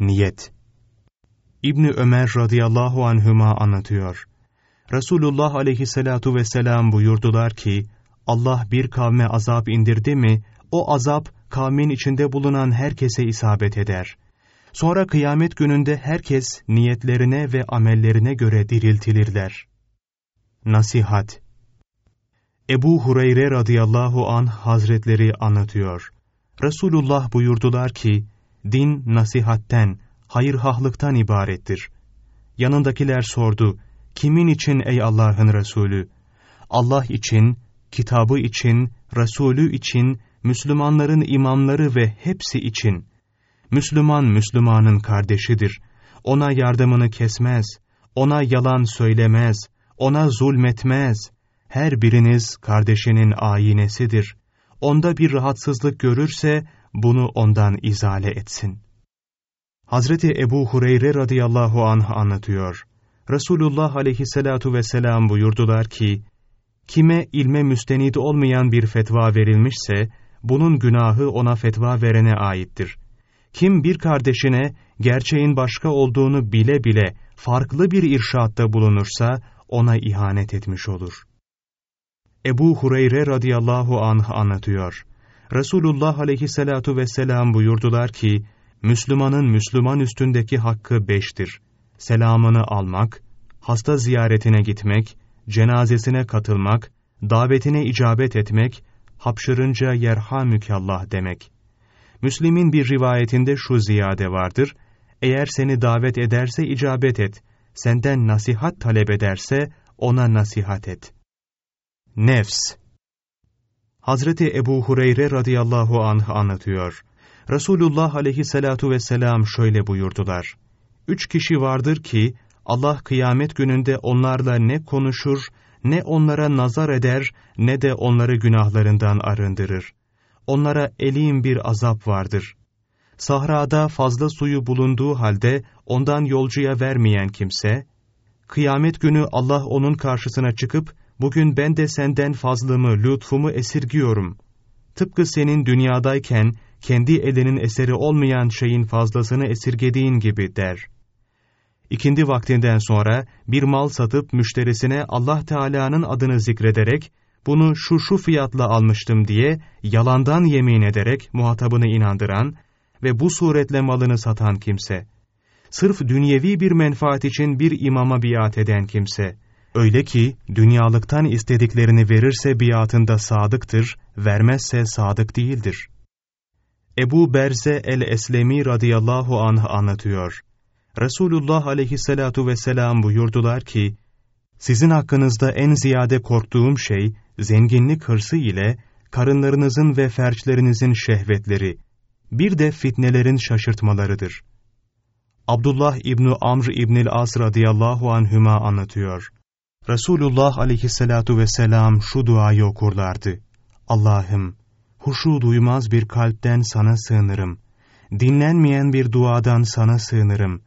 Niyet İbni Ömer radıyallahu anhüma anlatıyor. Resulullah aleyhissalatu vesselam buyurdular ki, Allah bir kavme azap indirdi mi, o azap kavmin içinde bulunan herkese isabet eder. Sonra kıyamet gününde herkes niyetlerine ve amellerine göre diriltilirler. Nasihat Ebu Hureyre radıyallahu an hazretleri anlatıyor. Resulullah buyurdular ki, din nasihatten, hayırhahlıktan ibarettir. Yanındakiler sordu, kimin için ey Allah'ın Resulü? Allah için, kitabı için, Resulü için, Müslümanların imamları ve hepsi için. Müslüman Müslümanın kardeşidir. Ona yardımını kesmez, ona yalan söylemez, ona zulmetmez. Her biriniz kardeşinin ayinesidir. Onda bir rahatsızlık görürse bunu ondan izale etsin. Hazreti Ebu Hureyre radıyallahu anh anlatıyor. Resulullah aleyhissalatu vesselam buyurdular ki, kime ilme müstenid olmayan bir fetva verilmişse, bunun günahı ona fetva verene aittir. Kim bir kardeşine gerçeğin başka olduğunu bile bile farklı bir irşatta bulunursa ona ihanet etmiş olur. Ebu Hureyre radıyallahu anh anlatıyor. Resulullah aleyhissalatu vesselam buyurdular ki, Müslümanın Müslüman üstündeki hakkı beştir. Selamını almak, hasta ziyaretine gitmek, cenazesine katılmak, davetine icabet etmek, hapşırınca yerhamükallah demek. Müslim'in bir rivayetinde şu ziyade vardır, eğer seni davet ederse icabet et, senden nasihat talep ederse ona nasihat et. Nefs Hazreti Ebu Hureyre radıyallahu anh anlatıyor. Resulullah aleyhissalatu vesselam şöyle buyurdular. Üç kişi vardır ki, Allah kıyamet gününde onlarla ne konuşur, ne onlara nazar eder, ne de onları günahlarından arındırır. Onlara elim bir azap vardır. Sahrada fazla suyu bulunduğu halde ondan yolcuya vermeyen kimse, kıyamet günü Allah onun karşısına çıkıp, bugün ben de senden fazlımı, lütfumu esirgiyorum. Tıpkı senin dünyadayken, kendi elinin eseri olmayan şeyin fazlasını esirgediğin gibi der. İkindi vaktinden sonra bir mal satıp müşterisine Allah Teala'nın adını zikrederek, bunu şu şu fiyatla almıştım diye yalandan yemin ederek muhatabını inandıran ve bu suretle malını satan kimse. Sırf dünyevi bir menfaat için bir imama biat eden kimse. Öyle ki dünyalıktan istediklerini verirse biatında sadıktır, vermezse sadık değildir.'' Ebu Berze el-Eslemi radıyallahu anh anlatıyor. Resulullah aleyhissalatu vesselam buyurdular ki, sizin hakkınızda en ziyade korktuğum şey, zenginlik hırsı ile karınlarınızın ve ferçlerinizin şehvetleri, bir de fitnelerin şaşırtmalarıdır. Abdullah İbni Amr İbnil As radıyallahu anhüma anlatıyor. Resulullah aleyhissalatu vesselam şu duayı okurlardı. Allah'ım, huşu duymaz bir kalpten sana sığınırım. Dinlenmeyen bir duadan sana sığınırım.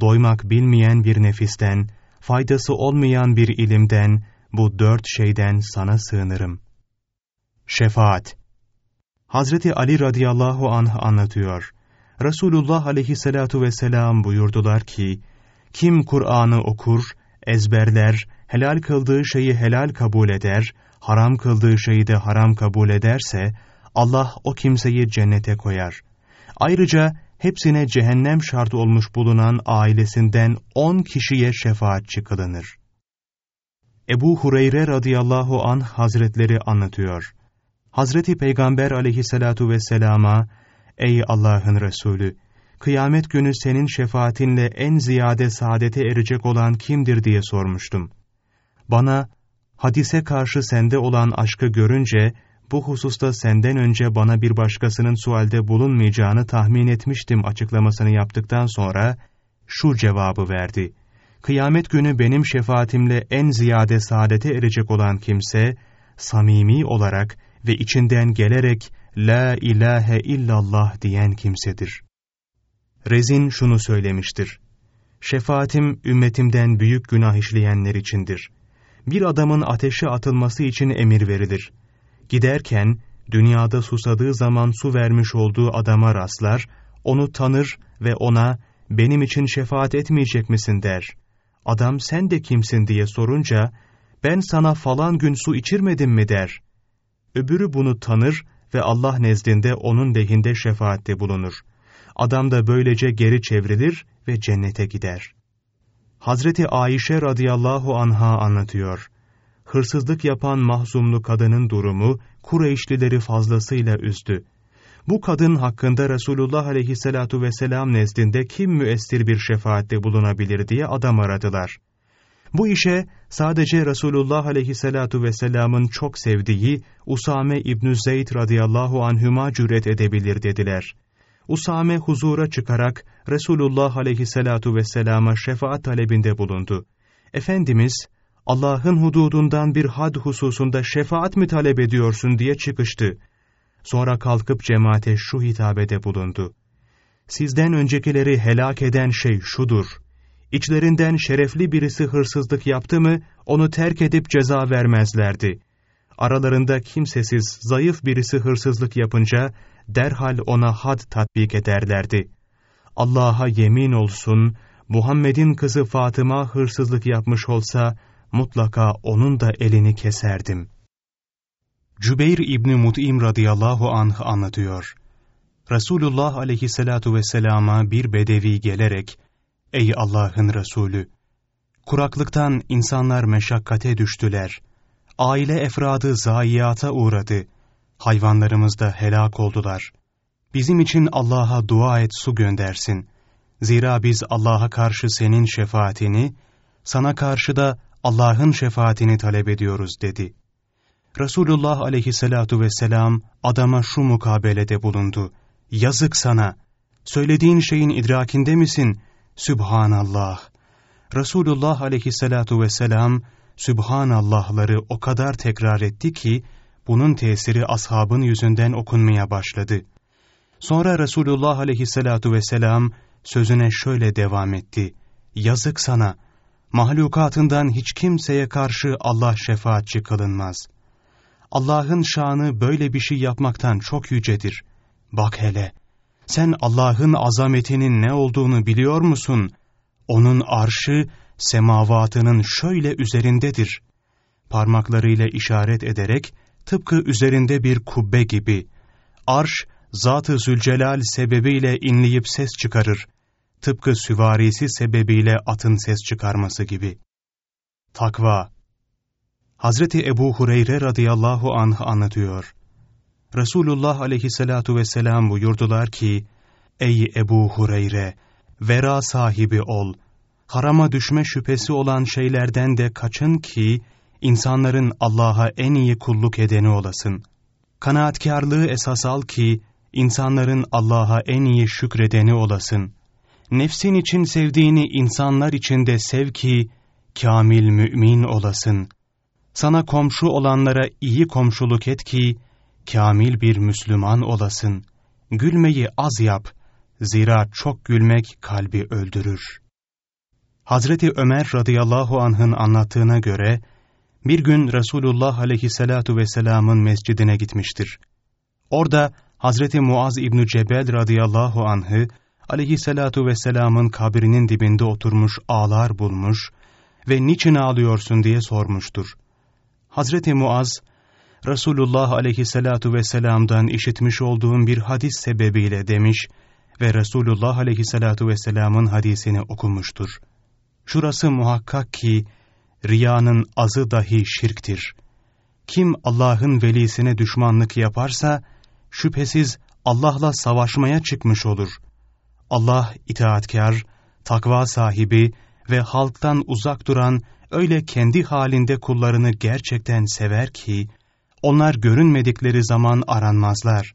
Doymak bilmeyen bir nefisten, faydası olmayan bir ilimden, bu dört şeyden sana sığınırım. Şefaat Hazreti Ali radıyallahu anh anlatıyor. Resulullah aleyhissalatu vesselam buyurdular ki, kim Kur'an'ı okur, ezberler, helal kıldığı şeyi helal kabul eder, haram kıldığı şeyi de haram kabul ederse, Allah o kimseyi cennete koyar. Ayrıca hepsine cehennem şartı olmuş bulunan ailesinden on kişiye şefaatçi kılınır. Ebu Hureyre radıyallahu an hazretleri anlatıyor. Hazreti Peygamber aleyhissalatu vesselama, Ey Allah'ın Resulü! Kıyamet günü senin şefaatinle en ziyade saadete erecek olan kimdir diye sormuştum. Bana, hadise karşı sende olan aşkı görünce, bu hususta senden önce bana bir başkasının sualde bulunmayacağını tahmin etmiştim açıklamasını yaptıktan sonra şu cevabı verdi. Kıyamet günü benim şefaatimle en ziyade saadete erecek olan kimse, samimi olarak ve içinden gelerek La ilahe illallah diyen kimsedir. Rezin şunu söylemiştir. Şefaatim ümmetimden büyük günah işleyenler içindir. Bir adamın ateşe atılması için emir verilir. Giderken dünyada susadığı zaman su vermiş olduğu adama rastlar, onu tanır ve ona benim için şefaat etmeyecek misin der. Adam sen de kimsin diye sorunca, ben sana falan gün su içirmedim mi der. Öbürü bunu tanır ve Allah nezdinde onun lehinde şefaatte bulunur. Adam da böylece geri çevrilir ve cennete gider. Hazreti Ayşe radıyallahu anha anlatıyor. Hırsızlık yapan mahzumlu kadının durumu Kureyşlileri fazlasıyla üzdü. Bu kadın hakkında Resulullah aleyhissalatu vesselam nezdinde kim müessir bir şefaatte bulunabilir diye adam aradılar. Bu işe sadece Resulullah aleyhissalatu vesselamın çok sevdiği Usame İbn Zeyd radıyallahu anhüma cüret edebilir dediler. Usame huzura çıkarak Resulullah aleyhissalatu vesselama şefaat talebinde bulundu. Efendimiz, Allah'ın hududundan bir had hususunda şefaat mi talep ediyorsun diye çıkıştı. Sonra kalkıp cemaate şu hitabede bulundu. Sizden öncekileri helak eden şey şudur. İçlerinden şerefli birisi hırsızlık yaptı mı, onu terk edip ceza vermezlerdi. Aralarında kimsesiz, zayıf birisi hırsızlık yapınca, derhal ona had tatbik ederlerdi. Allah'a yemin olsun, Muhammed'in kızı Fatıma hırsızlık yapmış olsa, mutlaka onun da elini keserdim. Cübeyr İbni Mut'im radıyallahu anh anlatıyor. Resulullah aleyhissalatu vesselama bir bedevi gelerek, Ey Allah'ın Resulü! Kuraklıktan insanlar meşakkate düştüler. Aile efradı zayiata uğradı. Hayvanlarımız da helak oldular. Bizim için Allah'a dua et su göndersin. Zira biz Allah'a karşı senin şefaatini, sana karşı da Allah'ın şefaatini talep ediyoruz dedi. Resulullah aleyhissalatu vesselam adama şu mukabelede bulundu. Yazık sana! Söylediğin şeyin idrakinde misin? Sübhanallah! Resulullah aleyhissalatu vesselam Sübhanallahları o kadar tekrar etti ki, bunun tesiri ashabın yüzünden okunmaya başladı. Sonra Resulullah aleyhissalatu vesselam sözüne şöyle devam etti. Yazık sana! Mahlukatından hiç kimseye karşı Allah şefaatçi kılınmaz. Allah'ın şanı böyle bir şey yapmaktan çok yücedir. Bak hele, sen Allah'ın azametinin ne olduğunu biliyor musun? Onun arşı, semavatının şöyle üzerindedir. Parmaklarıyla işaret ederek, tıpkı üzerinde bir kubbe gibi. Arş, Zat-ı Zülcelal sebebiyle inleyip ses çıkarır. Tıpkı süvarisi sebebiyle atın ses çıkarması gibi. Takva Hazreti Ebu Hureyre radıyallahu anh anlatıyor. Resulullah aleyhissalatu vesselam buyurdular ki, Ey Ebu Hureyre! Vera sahibi ol. Harama düşme şüphesi olan şeylerden de kaçın ki, insanların Allah'a en iyi kulluk edeni olasın. Kanaatkarlığı esas al ki, insanların Allah'a en iyi şükredeni olasın. Nefsin için sevdiğini insanlar için de sev ki, kamil mümin olasın. Sana komşu olanlara iyi komşuluk et ki, kamil bir Müslüman olasın. Gülmeyi az yap, zira çok gülmek kalbi öldürür. Hazreti Ömer radıyallahu anh'ın anlattığına göre, bir gün Resulullah aleyhissalatu vesselamın mescidine gitmiştir. Orada Hazreti Muaz İbn Cebel radıyallahu anh'ı aleyhissalatu vesselamın kabrinin dibinde oturmuş ağlar bulmuş ve niçin ağlıyorsun diye sormuştur. Hazreti Muaz, Resulullah aleyhissalatu vesselam'dan işitmiş olduğum bir hadis sebebiyle demiş ve Resulullah aleyhissalatu vesselamın hadisini okumuştur. Şurası muhakkak ki, riyanın azı dahi şirktir. Kim Allah'ın velisine düşmanlık yaparsa, şüphesiz Allah'la savaşmaya çıkmış olur. Allah itaatkar, takva sahibi ve halktan uzak duran öyle kendi halinde kullarını gerçekten sever ki, onlar görünmedikleri zaman aranmazlar.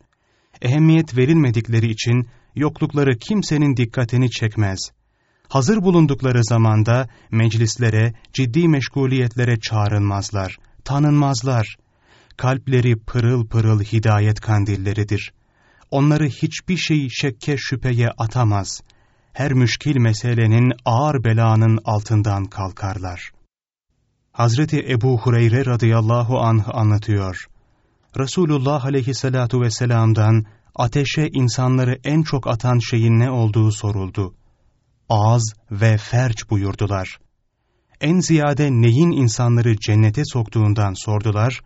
Ehemmiyet verilmedikleri için yoklukları kimsenin dikkatini çekmez. Hazır bulundukları zamanda meclislere, ciddi meşguliyetlere çağrılmazlar, tanınmazlar. Kalpleri pırıl pırıl hidayet kandilleridir. Onları hiçbir şey şekke şüpheye atamaz. Her müşkil meselenin ağır belanın altından kalkarlar.'' Hazreti Ebu Hureyre radıyallahu anh anlatıyor. Resulullah aleyhissalatu vesselam'dan ateşe insanları en çok atan şeyin ne olduğu soruldu. Ağız ve ferç buyurdular. En ziyade neyin insanları cennete soktuğundan sordular.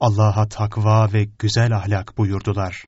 Allah'a takva ve güzel ahlak buyurdular.